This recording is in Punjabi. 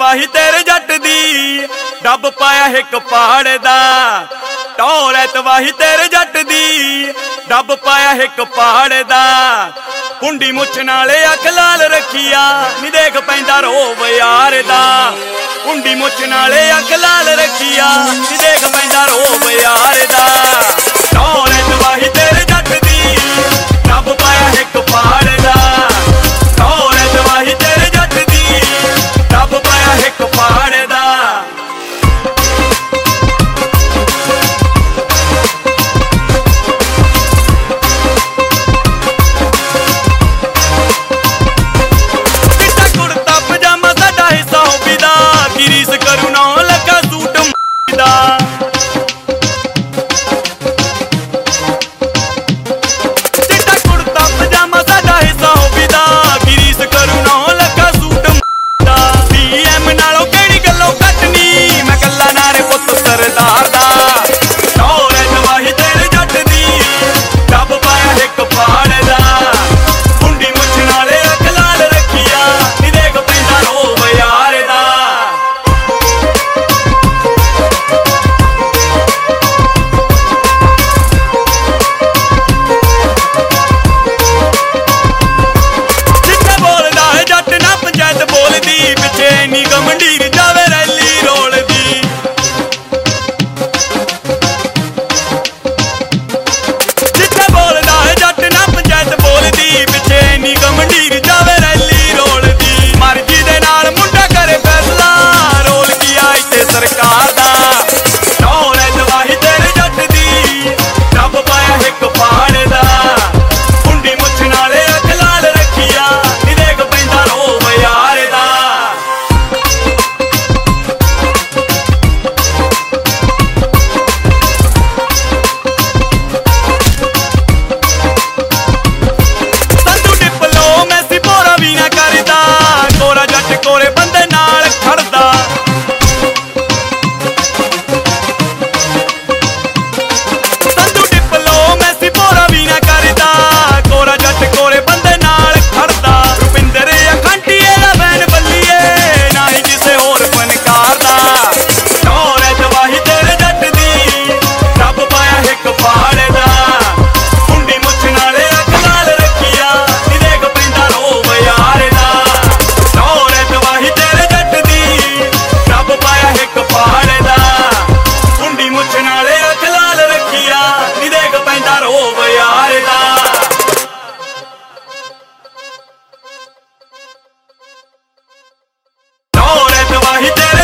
ਤਬਾਹੀ ਤੇਰੇ ਜੱਟ ਦੀ, ਡੱਬ ਪਾਇਆ ਇੱਕ ਪਹਾੜ ਦਾ। ਟੌਰ ਐ ਤਬਾਹੀ ਤੇਰੇ ਜੱਟ ਦੀ, ਡੱਬ ਪਾਇਆ ਇੱਕ ਪਹਾੜ ਦਾ। ਕੁੰਡੀ ਮੁੱਛ ਨਾਲੇ ਅੱਖ ਲਾਲ ਰੱਖੀਆ, ਨੀ ਦੇਖ ਪੈਂਦਾ ਰੋ ਯਾਰ ਦਾ। ਕੁੰਡੀ ਮੁੱਛ ਨਾਲੇ ਅੱਖ ਲਾਲ ਰੱਖੀਆ hit that